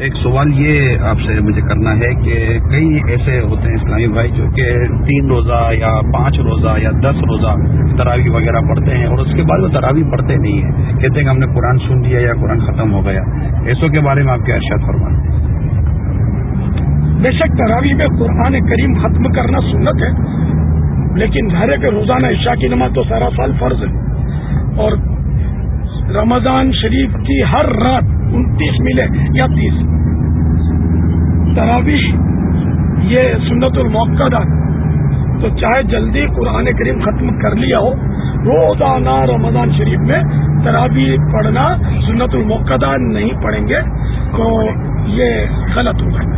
ایک سوال یہ آپ سے مجھے کرنا ہے کہ کئی ایسے ہوتے ہیں اسلامی بھائی جو کہ تین روزہ یا پانچ روزہ یا دس روزہ تراوی وغیرہ پڑھتے ہیں اور اس کے بعد وہ تراوی پڑھتے نہیں ہیں۔ کہتے ہیں کہ ہم نے قرآن سن لیا یا قرآن ختم ہو گیا۔ ایسوں کے بارے میں آپ کیا ارشاد فرما بے شک تراوی میں قرآن کریم ختم کرنا سنت ہے، لیکن ظاہر کے روزانہ عشاء کی نماز تو سارا سال فرض ہے۔ اور رمضان شریف کی ہر رات انتیس ملے یا تیس۔ تراویح، یہ سنت الموقع تو چاہے جلدی قرآن کریم ختم کر لیا ہو، روزانہ رمضان شریف میں ترابی پڑھنا سنت الموقع نہیں پڑھیں گے، تو یہ غلط ہوگا